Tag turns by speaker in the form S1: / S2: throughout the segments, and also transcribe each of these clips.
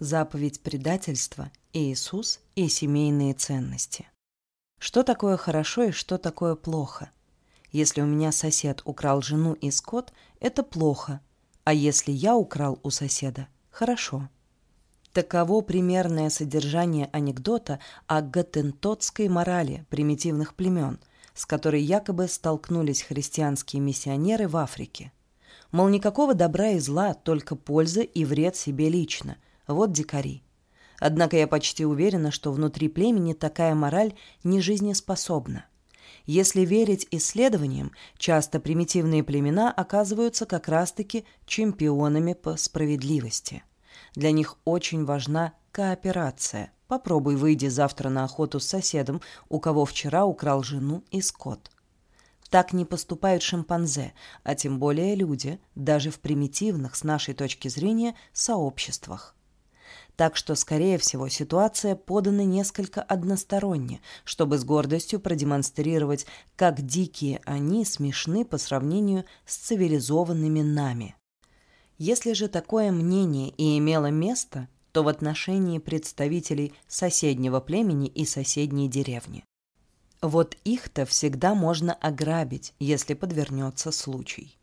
S1: Заповедь предательства, Иисус и семейные ценности. Что такое хорошо и что такое плохо? Если у меня сосед украл жену и скот, это плохо, а если я украл у соседа – хорошо. Таково примерное содержание анекдота о гаттентотской морали примитивных племен, с которой якобы столкнулись христианские миссионеры в Африке. Мол, никакого добра и зла, только польза и вред себе лично – вот дикари. Однако я почти уверена, что внутри племени такая мораль не жизнеспособна. Если верить исследованиям, часто примитивные племена оказываются как раз-таки чемпионами по справедливости. Для них очень важна кооперация. Попробуй выйди завтра на охоту с соседом, у кого вчера украл жену и скот. Так не поступают шимпанзе, а тем более люди, даже в примитивных, с нашей точки зрения, сообществах. Так что, скорее всего, ситуация подана несколько односторонне, чтобы с гордостью продемонстрировать, как дикие они смешны по сравнению с цивилизованными нами. Если же такое мнение и имело место, то в отношении представителей соседнего племени и соседней деревни. Вот их-то всегда можно ограбить, если подвернется случай.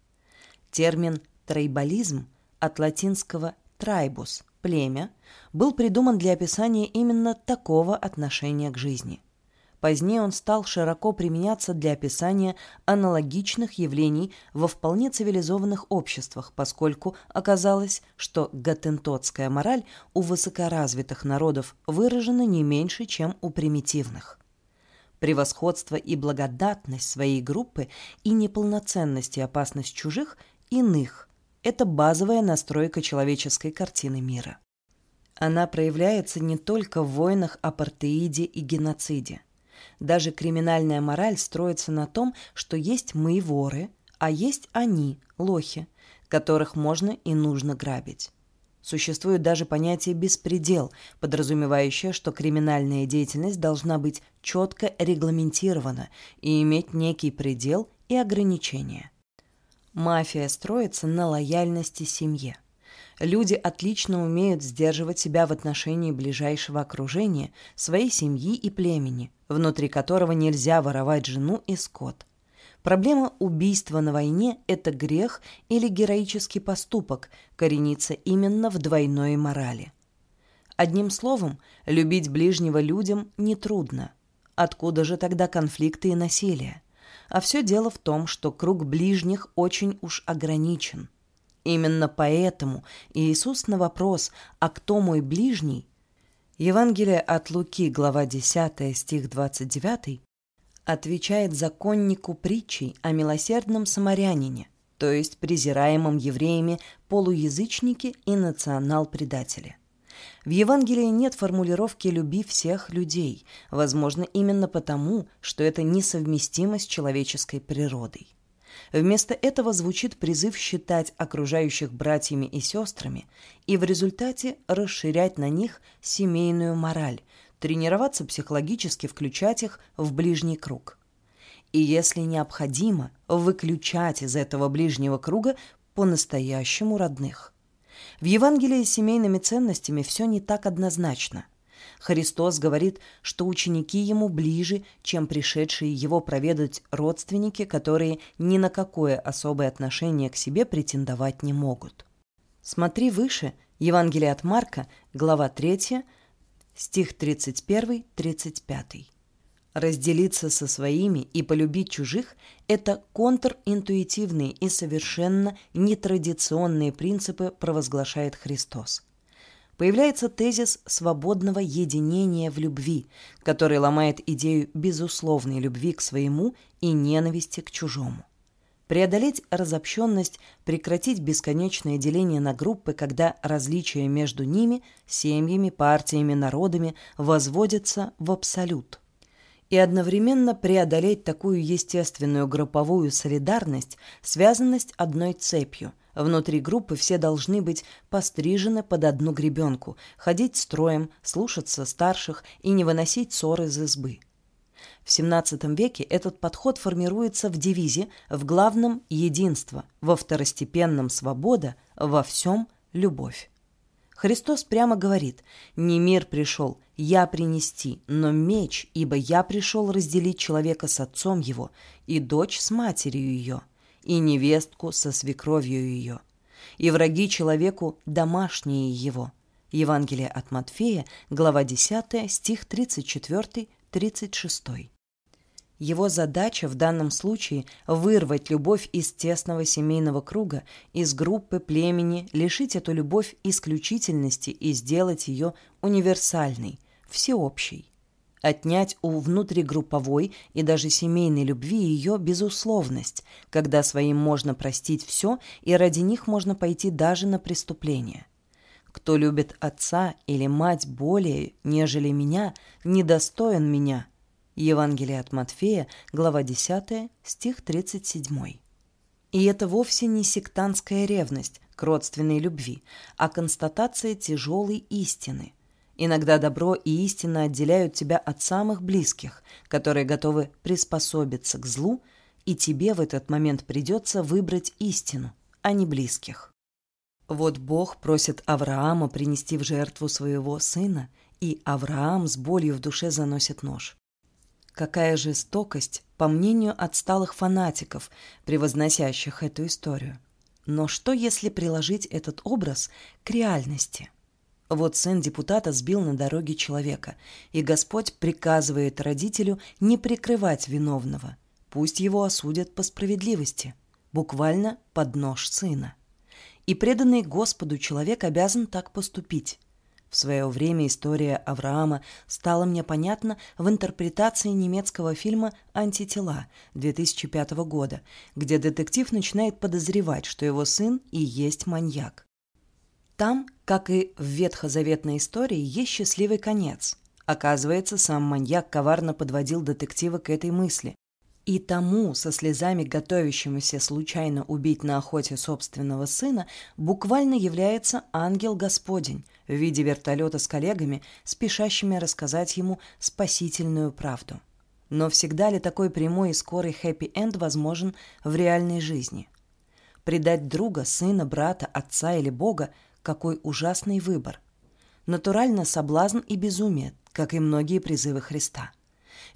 S1: Термин «трейбализм» от латинского «трайбус» племя, был придуман для описания именно такого отношения к жизни. Позднее он стал широко применяться для описания аналогичных явлений во вполне цивилизованных обществах, поскольку оказалось, что гатентотская мораль у высокоразвитых народов выражена не меньше, чем у примитивных. Превосходство и благодатность своей группы и неполноценность и опасность чужих – иных – это базовая настройка человеческой картины мира. Она проявляется не только в войнах, апартеиде и геноциде. Даже криминальная мораль строится на том, что есть мы воры, а есть они, лохи, которых можно и нужно грабить. Существует даже понятие «беспредел», подразумевающее, что криминальная деятельность должна быть четко регламентирована и иметь некий предел и ограничения. Мафия строится на лояльности семье. Люди отлично умеют сдерживать себя в отношении ближайшего окружения, своей семьи и племени, внутри которого нельзя воровать жену и скот. Проблема убийства на войне – это грех или героический поступок, коренится именно в двойной морали. Одним словом, любить ближнего людям нетрудно. Откуда же тогда конфликты и насилие? А все дело в том, что круг ближних очень уж ограничен. Именно поэтому Иисус на вопрос «А кто мой ближний?» Евангелие от Луки, глава 10, стих 29, отвечает законнику притчей о милосердном самарянине, то есть презираемом евреями полуязычнике и национал-предателе. В Евангелии нет формулировки «люби всех людей», возможно, именно потому, что это несовместимо с человеческой природой. Вместо этого звучит призыв считать окружающих братьями и сестрами и в результате расширять на них семейную мораль, тренироваться психологически включать их в ближний круг. И если необходимо, выключать из этого ближнего круга по-настоящему родных. В Евангелии с семейными ценностями все не так однозначно. Христос говорит, что ученики ему ближе, чем пришедшие его проведать родственники, которые ни на какое особое отношение к себе претендовать не могут. Смотри выше, Евангелие от Марка, глава 3, стих 31-35. Разделиться со своими и полюбить чужих – это контринтуитивные и совершенно нетрадиционные принципы, провозглашает Христос. Появляется тезис свободного единения в любви, который ломает идею безусловной любви к своему и ненависти к чужому. Преодолеть разобщенность, прекратить бесконечное деление на группы, когда различия между ними, семьями, партиями, народами возводятся в абсолют и одновременно преодолеть такую естественную групповую солидарность, связанность одной цепью. Внутри группы все должны быть пострижены под одну гребенку, ходить строем, слушаться старших и не выносить ссор из избы. В XVII веке этот подход формируется в девизе «в главном – единство, во второстепенном – свобода, во всем – любовь». Христос прямо говорит «Не мир пришел, я принести, но меч, ибо я пришел разделить человека с отцом его, и дочь с матерью ее, и невестку со свекровью ее, и враги человеку домашние его». Евангелие от Матфея, глава 10, стих 34-36. Его задача в данном случае – вырвать любовь из тесного семейного круга, из группы, племени, лишить эту любовь исключительности и сделать ее универсальной, всеобщей. Отнять у внутригрупповой и даже семейной любви ее безусловность, когда своим можно простить все и ради них можно пойти даже на преступление. Кто любит отца или мать более, нежели меня, недостоин меня – Евангелие от Матфея, глава 10, стих 37. И это вовсе не сектантская ревность к родственной любви, а констатация тяжелой истины. Иногда добро и истина отделяют тебя от самых близких, которые готовы приспособиться к злу, и тебе в этот момент придется выбрать истину, а не близких. Вот Бог просит Авраама принести в жертву своего сына, и Авраам с болью в душе заносит нож. Какая жестокость, по мнению отсталых фанатиков, превозносящих эту историю. Но что, если приложить этот образ к реальности? Вот сын депутата сбил на дороге человека, и Господь приказывает родителю не прикрывать виновного. Пусть его осудят по справедливости, буквально под нож сына. И преданный Господу человек обязан так поступить. В свое время история Авраама стала мне понятна в интерпретации немецкого фильма «Антитела» 2005 года, где детектив начинает подозревать, что его сын и есть маньяк. Там, как и в ветхозаветной истории, есть счастливый конец. Оказывается, сам маньяк коварно подводил детектива к этой мысли. И тому, со слезами готовящемуся случайно убить на охоте собственного сына, буквально является ангел Господень в виде вертолета с коллегами, спешащими рассказать ему спасительную правду. Но всегда ли такой прямой и скорый хэппи-энд возможен в реальной жизни? Предать друга, сына, брата, отца или Бога – какой ужасный выбор. Натурально соблазн и безумие, как и многие призывы Христа –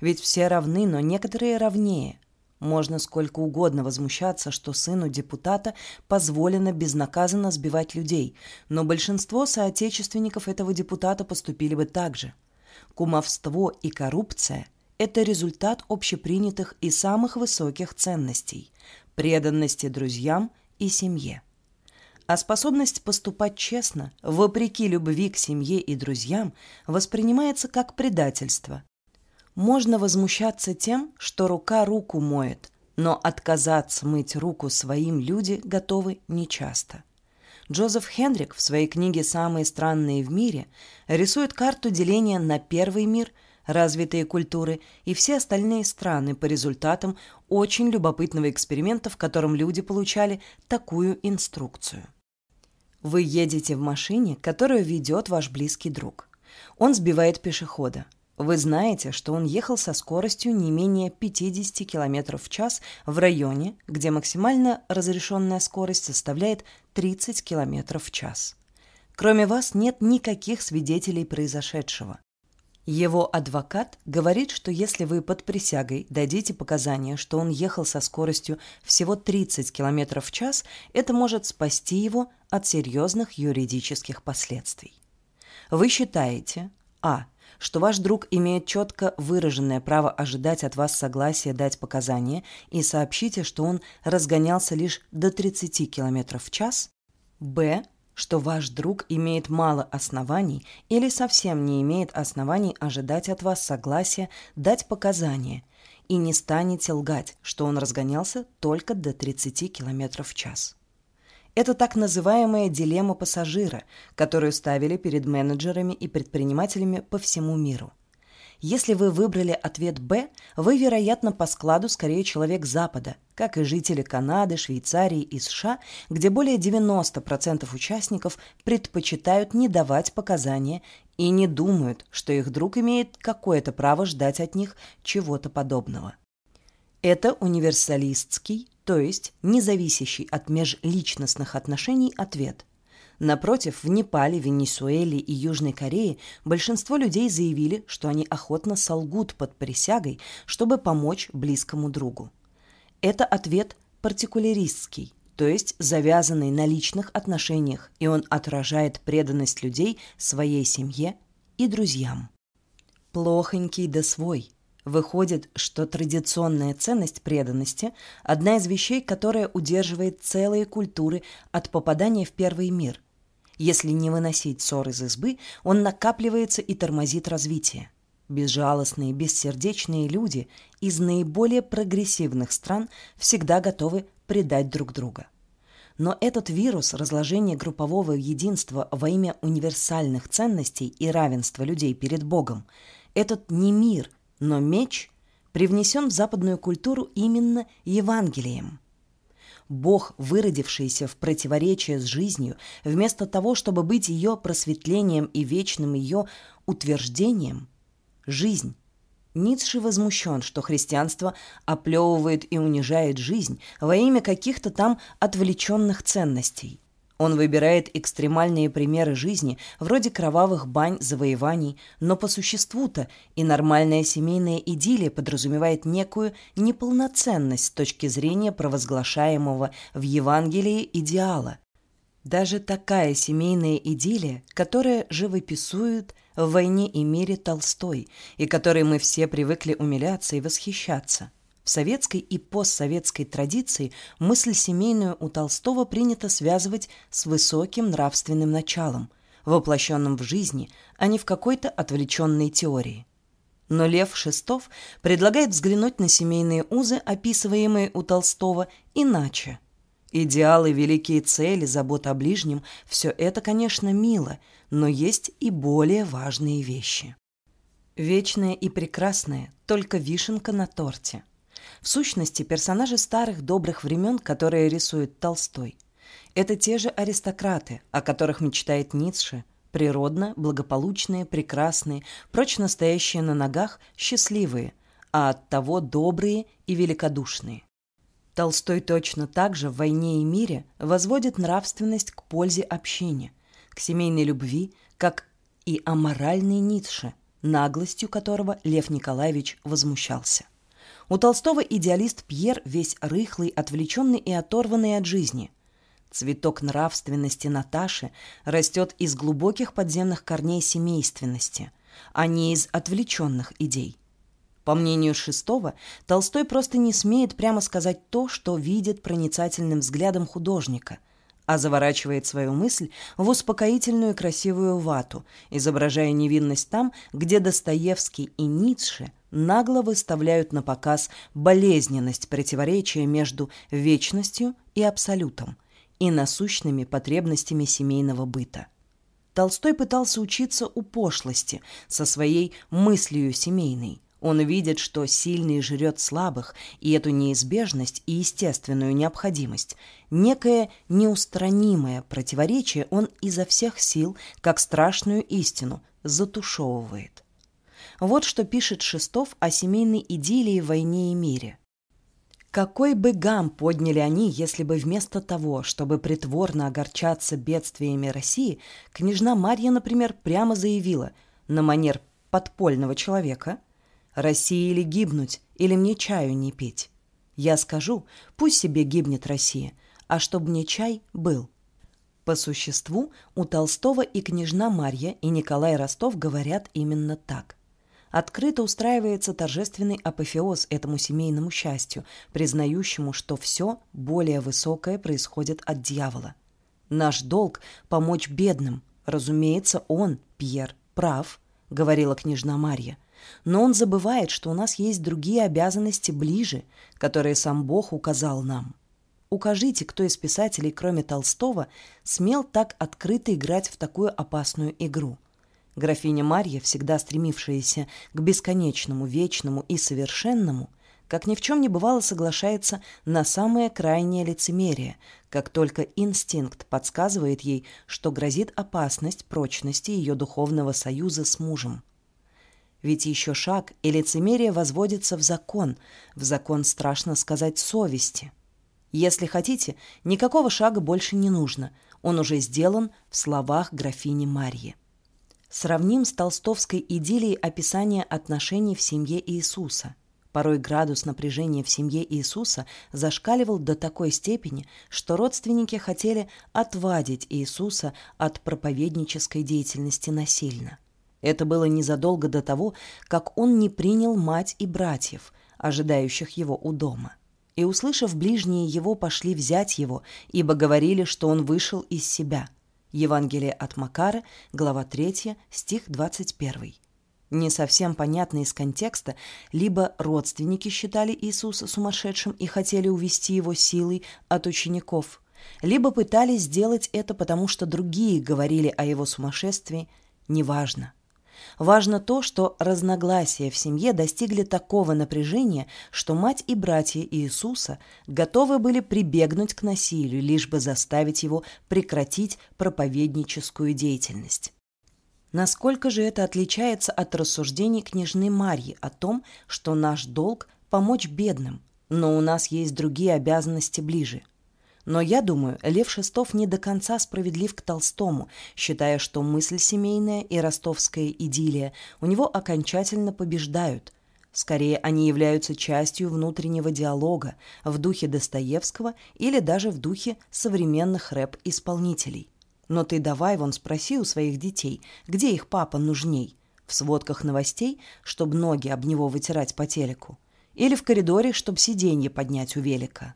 S1: ведь все равны, но некоторые равнее. Можно сколько угодно возмущаться, что сыну депутата позволено безнаказанно сбивать людей, но большинство соотечественников этого депутата поступили бы так же. Кумовство и коррупция – это результат общепринятых и самых высоких ценностей – преданности друзьям и семье. А способность поступать честно, вопреки любви к семье и друзьям, воспринимается как предательство, можно возмущаться тем, что рука руку моет, но отказаться мыть руку своим люди готовы нечасто. Джозеф Хендрик в своей книге «Самые странные в мире» рисует карту деления на первый мир, развитые культуры и все остальные страны по результатам очень любопытного эксперимента, в котором люди получали такую инструкцию. Вы едете в машине, которую ведет ваш близкий друг. Он сбивает пешехода. Вы знаете, что он ехал со скоростью не менее 50 км в час в районе, где максимально разрешенная скорость составляет 30 км в час. Кроме вас нет никаких свидетелей произошедшего. Его адвокат говорит, что если вы под присягой дадите показания, что он ехал со скоростью всего 30 км в час, это может спасти его от серьезных юридических последствий. Вы считаете, а что ваш друг имеет четко выраженное право ожидать от вас согласия дать показания и сообщите, что он разгонялся лишь до 30 км в час, б. Что ваш друг имеет мало оснований или совсем не имеет оснований ожидать от вас согласия дать показания и не станете лгать, что он разгонялся только до 30 км в час. Это так называемая дилемма пассажира, которую ставили перед менеджерами и предпринимателями по всему миру. Если вы выбрали ответ «Б», вы, вероятно, по складу скорее человек Запада, как и жители Канады, Швейцарии и США, где более 90% участников предпочитают не давать показания и не думают, что их друг имеет какое-то право ждать от них чего-то подобного. Это универсалистский, то есть независящий от межличностных отношений ответ. Напротив, в Непале, Венесуэле и Южной Корее большинство людей заявили, что они охотно солгут под присягой, чтобы помочь близкому другу. Это ответ партикуляристский, то есть завязанный на личных отношениях, и он отражает преданность людей своей семье и друзьям. Плохонький да свой. Выходит, что традиционная ценность преданности – одна из вещей, которая удерживает целые культуры от попадания в первый мир. Если не выносить ссор из избы, он накапливается и тормозит развитие. Безжалостные, бессердечные люди из наиболее прогрессивных стран всегда готовы предать друг друга. Но этот вирус разложения группового единства во имя универсальных ценностей и равенства людей перед Богом, этот не мир, но меч, привнесен в западную культуру именно Евангелием. Бог, выродившийся в противоречие с жизнью, вместо того, чтобы быть ее просветлением и вечным ее утверждением, жизнь Ницше возмущен, что христианство оплевывает и унижает жизнь во имя каких-то там отвлеченных ценностей. Он выбирает экстремальные примеры жизни, вроде кровавых бань, завоеваний, но по существу-то и нормальная семейная идиллия подразумевает некую неполноценность с точки зрения провозглашаемого в Евангелии идеала. Даже такая семейная идиллия, которая живописует в «Войне и мире» Толстой, и которой мы все привыкли умиляться и восхищаться. В советской и постсоветской традиции мысль семейную у Толстого принято связывать с высоким нравственным началом, воплощенным в жизни, а не в какой-то отвлеченной теории. Но Лев Шестов предлагает взглянуть на семейные узы, описываемые у Толстого, иначе – Идеалы, великие цели, забота о ближнем – все это, конечно, мило, но есть и более важные вещи. Вечное и прекрасное – только вишенка на торте. В сущности, персонажи старых добрых времен, которые рисует Толстой, это те же аристократы, о которых мечтает Ницше, природно, благополучные, прекрасные, прочно стоящие на ногах, счастливые, а оттого добрые и великодушные. Толстой точно так же в «Войне и мире» возводит нравственность к пользе общения, к семейной любви, как и аморальный Ницше, наглостью которого Лев Николаевич возмущался. У Толстого идеалист Пьер весь рыхлый, отвлеченный и оторванный от жизни. Цветок нравственности Наташи растет из глубоких подземных корней семейственности, а не из отвлеченных идей – по мнению Шестого, Толстой просто не смеет прямо сказать то, что видит проницательным взглядом художника, а заворачивает свою мысль в успокоительную красивую вату, изображая невинность там, где Достоевский и Ницше нагло выставляют на показ болезненность противоречия между вечностью и абсолютом и насущными потребностями семейного быта. Толстой пытался учиться у пошлости со своей мыслью семейной, он видит, что сильный жрет слабых, и эту неизбежность и естественную необходимость, некое неустранимое противоречие он изо всех сил, как страшную истину, затушевывает. Вот что пишет Шестов о семейной идиллии в «Войне и мире». Какой бы гам подняли они, если бы вместо того, чтобы притворно огорчаться бедствиями России, княжна Марья, например, прямо заявила на манер подпольного человека – России или гибнуть, или мне чаю не пить. Я скажу, пусть себе гибнет Россия, а чтобы мне чай был. По существу у Толстого и княжна Марья и Николай Ростов говорят именно так. Открыто устраивается торжественный апофеоз этому семейному счастью, признающему, что все более высокое происходит от дьявола. Наш долг – помочь бедным. Разумеется, он, Пьер, прав, говорила княжна Марья – но он забывает, что у нас есть другие обязанности ближе, которые сам Бог указал нам. Укажите, кто из писателей, кроме Толстого, смел так открыто играть в такую опасную игру. Графиня Марья, всегда стремившаяся к бесконечному, вечному и совершенному, как ни в чем не бывало соглашается на самое крайнее лицемерие, как только инстинкт подсказывает ей, что грозит опасность прочности ее духовного союза с мужем. Ведь еще шаг, и лицемерие возводится в закон, в закон, страшно сказать, совести. Если хотите, никакого шага больше не нужно. Он уже сделан в словах графини Марьи. Сравним с толстовской идиллией описания отношений в семье Иисуса. Порой градус напряжения в семье Иисуса зашкаливал до такой степени, что родственники хотели отвадить Иисуса от проповеднической деятельности насильно. Это было незадолго до того, как он не принял мать и братьев, ожидающих его у дома. И, услышав ближние его, пошли взять его, ибо говорили, что он вышел из себя. Евангелие от Макара, глава 3, стих 21. Не совсем понятно из контекста, либо родственники считали Иисуса сумасшедшим и хотели увести его силой от учеников, либо пытались сделать это, потому что другие говорили о его сумасшествии, неважно. Важно то, что разногласия в семье достигли такого напряжения, что мать и братья Иисуса готовы были прибегнуть к насилию, лишь бы заставить его прекратить проповедническую деятельность. Насколько же это отличается от рассуждений княжны Марьи о том, что наш долг – помочь бедным, но у нас есть другие обязанности ближе – но я думаю, Лев Шестов не до конца справедлив к Толстому, считая, что мысль семейная и ростовская идиллия у него окончательно побеждают. Скорее, они являются частью внутреннего диалога в духе Достоевского или даже в духе современных рэп-исполнителей. Но ты давай вон спроси у своих детей, где их папа нужней? В сводках новостей, чтобы ноги об него вытирать по телеку? Или в коридоре, чтобы сиденье поднять у велика?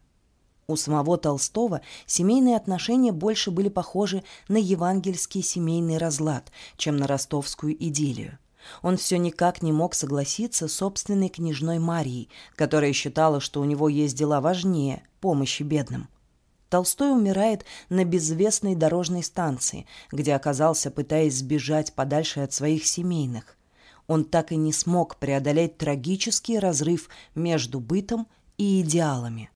S1: У самого Толстого семейные отношения больше были похожи на евангельский семейный разлад, чем на ростовскую идиллию. Он все никак не мог согласиться с собственной княжной Марией, которая считала, что у него есть дела важнее помощи бедным. Толстой умирает на безвестной дорожной станции, где оказался, пытаясь сбежать подальше от своих семейных. Он так и не смог преодолеть трагический разрыв между бытом и идеалами.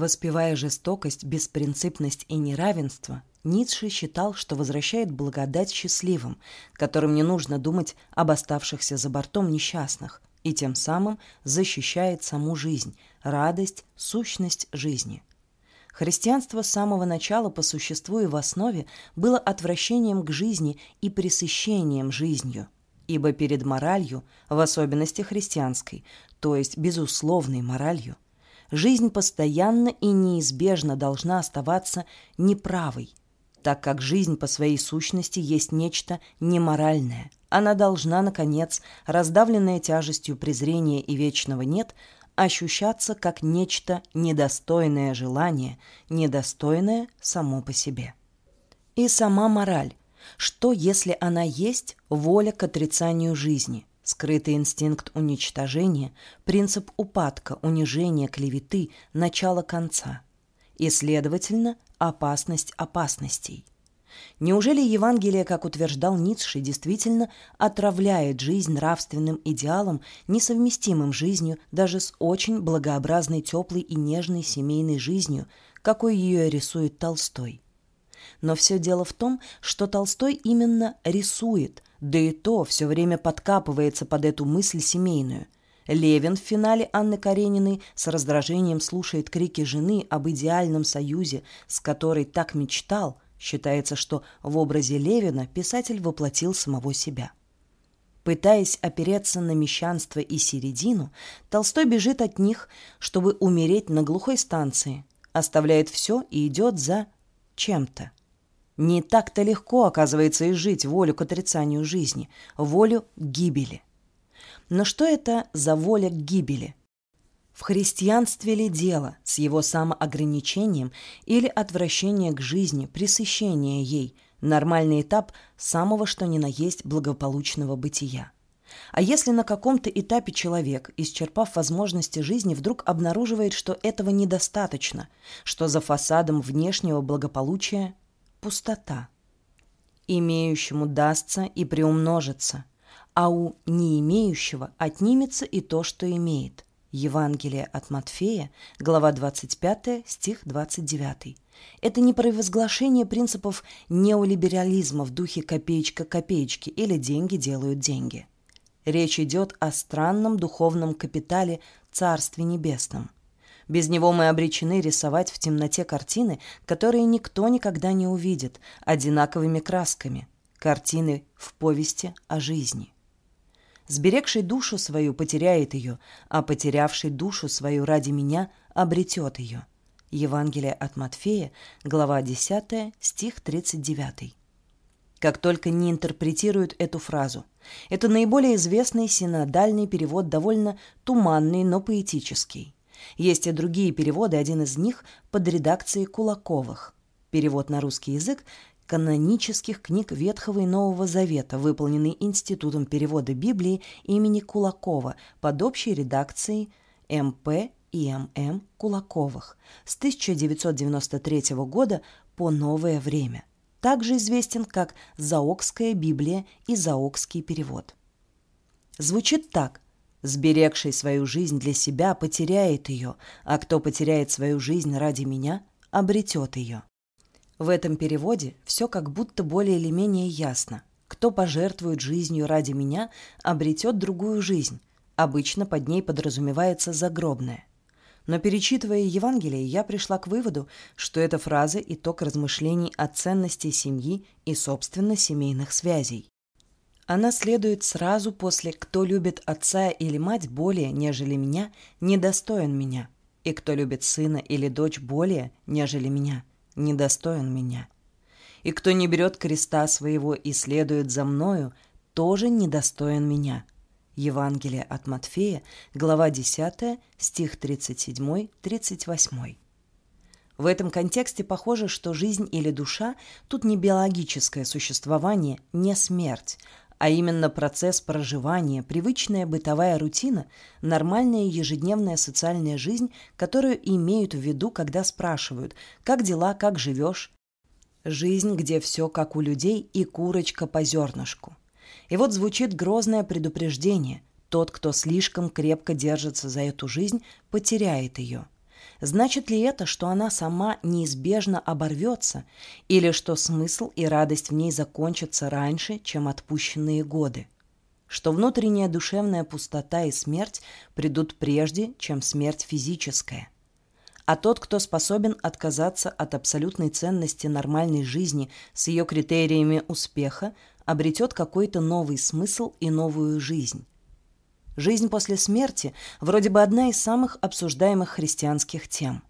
S1: Воспевая жестокость, беспринципность и неравенство, Ницше считал, что возвращает благодать счастливым, которым не нужно думать об оставшихся за бортом несчастных, и тем самым защищает саму жизнь, радость, сущность жизни. Христианство с самого начала по существу и в основе было отвращением к жизни и пресыщением жизнью, ибо перед моралью, в особенности христианской, то есть безусловной моралью, жизнь постоянно и неизбежно должна оставаться неправой, так как жизнь по своей сущности есть нечто неморальное. Она должна, наконец, раздавленная тяжестью презрения и вечного «нет», ощущаться как нечто недостойное желание, недостойное само по себе. И сама мораль. Что, если она есть воля к отрицанию жизни? Скрытый инстинкт уничтожения, принцип упадка, унижения, клеветы, начало конца. И, следовательно, опасность опасностей. Неужели Евангелие, как утверждал Ницше, действительно отравляет жизнь нравственным идеалом, несовместимым жизнью даже с очень благообразной, теплой и нежной семейной жизнью, какой ее рисует Толстой? Но все дело в том, что Толстой именно рисует – да и то все время подкапывается под эту мысль семейную. Левин в финале Анны Карениной с раздражением слушает крики жены об идеальном союзе, с которой так мечтал. Считается, что в образе Левина писатель воплотил самого себя. Пытаясь опереться на мещанство и середину, Толстой бежит от них, чтобы умереть на глухой станции, оставляет все и идет за чем-то. Не так-то легко, оказывается, изжить волю к отрицанию жизни, волю к гибели. Но что это за воля к гибели? В христианстве ли дело с его самоограничением или отвращение к жизни, пресыщение ей, нормальный этап самого что ни на есть благополучного бытия? А если на каком-то этапе человек, исчерпав возможности жизни, вдруг обнаруживает, что этого недостаточно, что за фасадом внешнего благополучия пустота. Имеющему дастся и приумножится, а у не имеющего отнимется и то, что имеет. Евангелие от Матфея, глава 25, стих 29. Это не провозглашение принципов неолиберализма в духе копеечка-копеечки или деньги делают деньги. Речь идет о странном духовном капитале Царстве Небесном – Без него мы обречены рисовать в темноте картины, которые никто никогда не увидит, одинаковыми красками. Картины в повести о жизни. Сберегший душу свою потеряет ее, а потерявший душу свою ради меня обретет ее. Евангелие от Матфея, глава 10, стих 39. Как только не интерпретируют эту фразу. Это наиболее известный синодальный перевод, довольно туманный, но поэтический. Есть и другие переводы, один из них под редакцией Кулаковых. Перевод на русский язык канонических книг Ветхого и Нового Завета, выполненный Институтом перевода Библии имени Кулакова под общей редакцией МП и ММ Кулаковых с 1993 года по новое время. Также известен как Заокская Библия и Заокский перевод. Звучит так – Сберегший свою жизнь для себя потеряет ее, а кто потеряет свою жизнь ради меня, обретет ее. В этом переводе все как будто более или менее ясно. Кто пожертвует жизнью ради меня, обретет другую жизнь. Обычно под ней подразумевается загробная. Но перечитывая Евангелие, я пришла к выводу, что эта фраза – итог размышлений о ценности семьи и, собственно, семейных связей. Она следует сразу после «Кто любит отца или мать более, нежели меня, недостоин меня», и «Кто любит сына или дочь более, нежели меня, недостоин меня». И кто не берет креста своего и следует за мною, тоже недостоин меня. Евангелие от Матфея, глава 10, стих 37-38. В этом контексте похоже, что жизнь или душа тут не биологическое существование, не смерть, а именно процесс проживания, привычная бытовая рутина, нормальная ежедневная социальная жизнь, которую имеют в виду, когда спрашивают «как дела, как живешь?». Жизнь, где все как у людей и курочка по зернышку. И вот звучит грозное предупреждение. Тот, кто слишком крепко держится за эту жизнь, потеряет ее – Значит ли это, что она сама неизбежно оборвется, или что смысл и радость в ней закончатся раньше, чем отпущенные годы? Что внутренняя душевная пустота и смерть придут прежде, чем смерть физическая? А тот, кто способен отказаться от абсолютной ценности нормальной жизни с ее критериями успеха, обретет какой-то новый смысл и новую жизнь. Жизнь после смерти вроде бы одна из самых обсуждаемых христианских тем.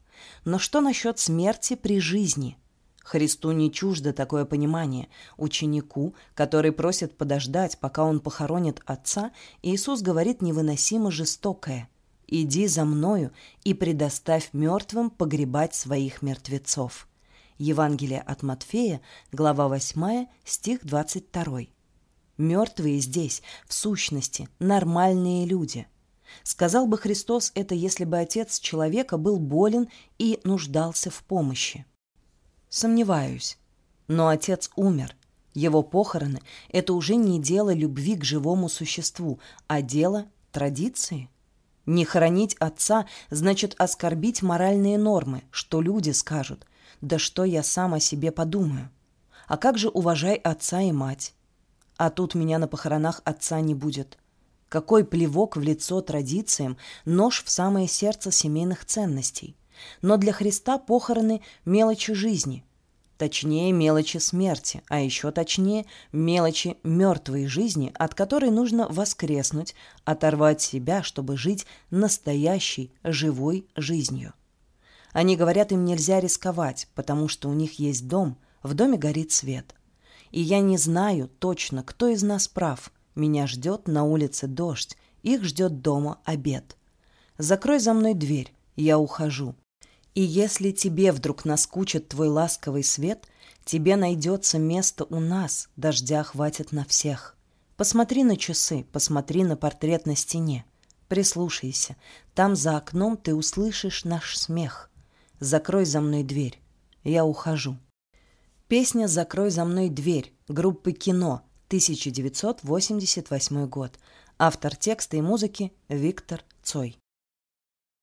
S1: Но что насчет смерти при жизни? Христу не чуждо такое понимание. Ученику, который просит подождать, пока он похоронит отца, Иисус говорит невыносимо жестокое «Иди за мною и предоставь мертвым погребать своих мертвецов». Евангелие от Матфея, глава 8, стих 22. Мертвые здесь, в сущности, нормальные люди. Сказал бы Христос это, если бы отец человека был болен и нуждался в помощи. Сомневаюсь. Но отец умер. Его похороны – это уже не дело любви к живому существу, а дело традиции. Не хоронить отца значит оскорбить моральные нормы, что люди скажут. Да что я сам о себе подумаю? А как же уважай отца и мать? А тут меня на похоронах отца не будет. Какой плевок в лицо традициям, нож в самое сердце семейных ценностей. Но для Христа похороны – мелочи жизни. Точнее, мелочи смерти, а еще точнее, мелочи мертвой жизни, от которой нужно воскреснуть, оторвать себя, чтобы жить настоящей, живой жизнью. Они говорят, им нельзя рисковать, потому что у них есть дом, в доме горит свет – и я не знаю точно, кто из нас прав. Меня ждет на улице дождь, их ждет дома обед. Закрой за мной дверь, я ухожу. И если тебе вдруг наскучит твой ласковый свет, тебе найдется место у нас, дождя хватит на всех. Посмотри на часы, посмотри на портрет на стене. Прислушайся, там за окном ты услышишь наш смех. Закрой за мной дверь, я ухожу. Песня «Закрой за мной дверь» группы «Кино», 1988 год. Автор текста и музыки Виктор Цой.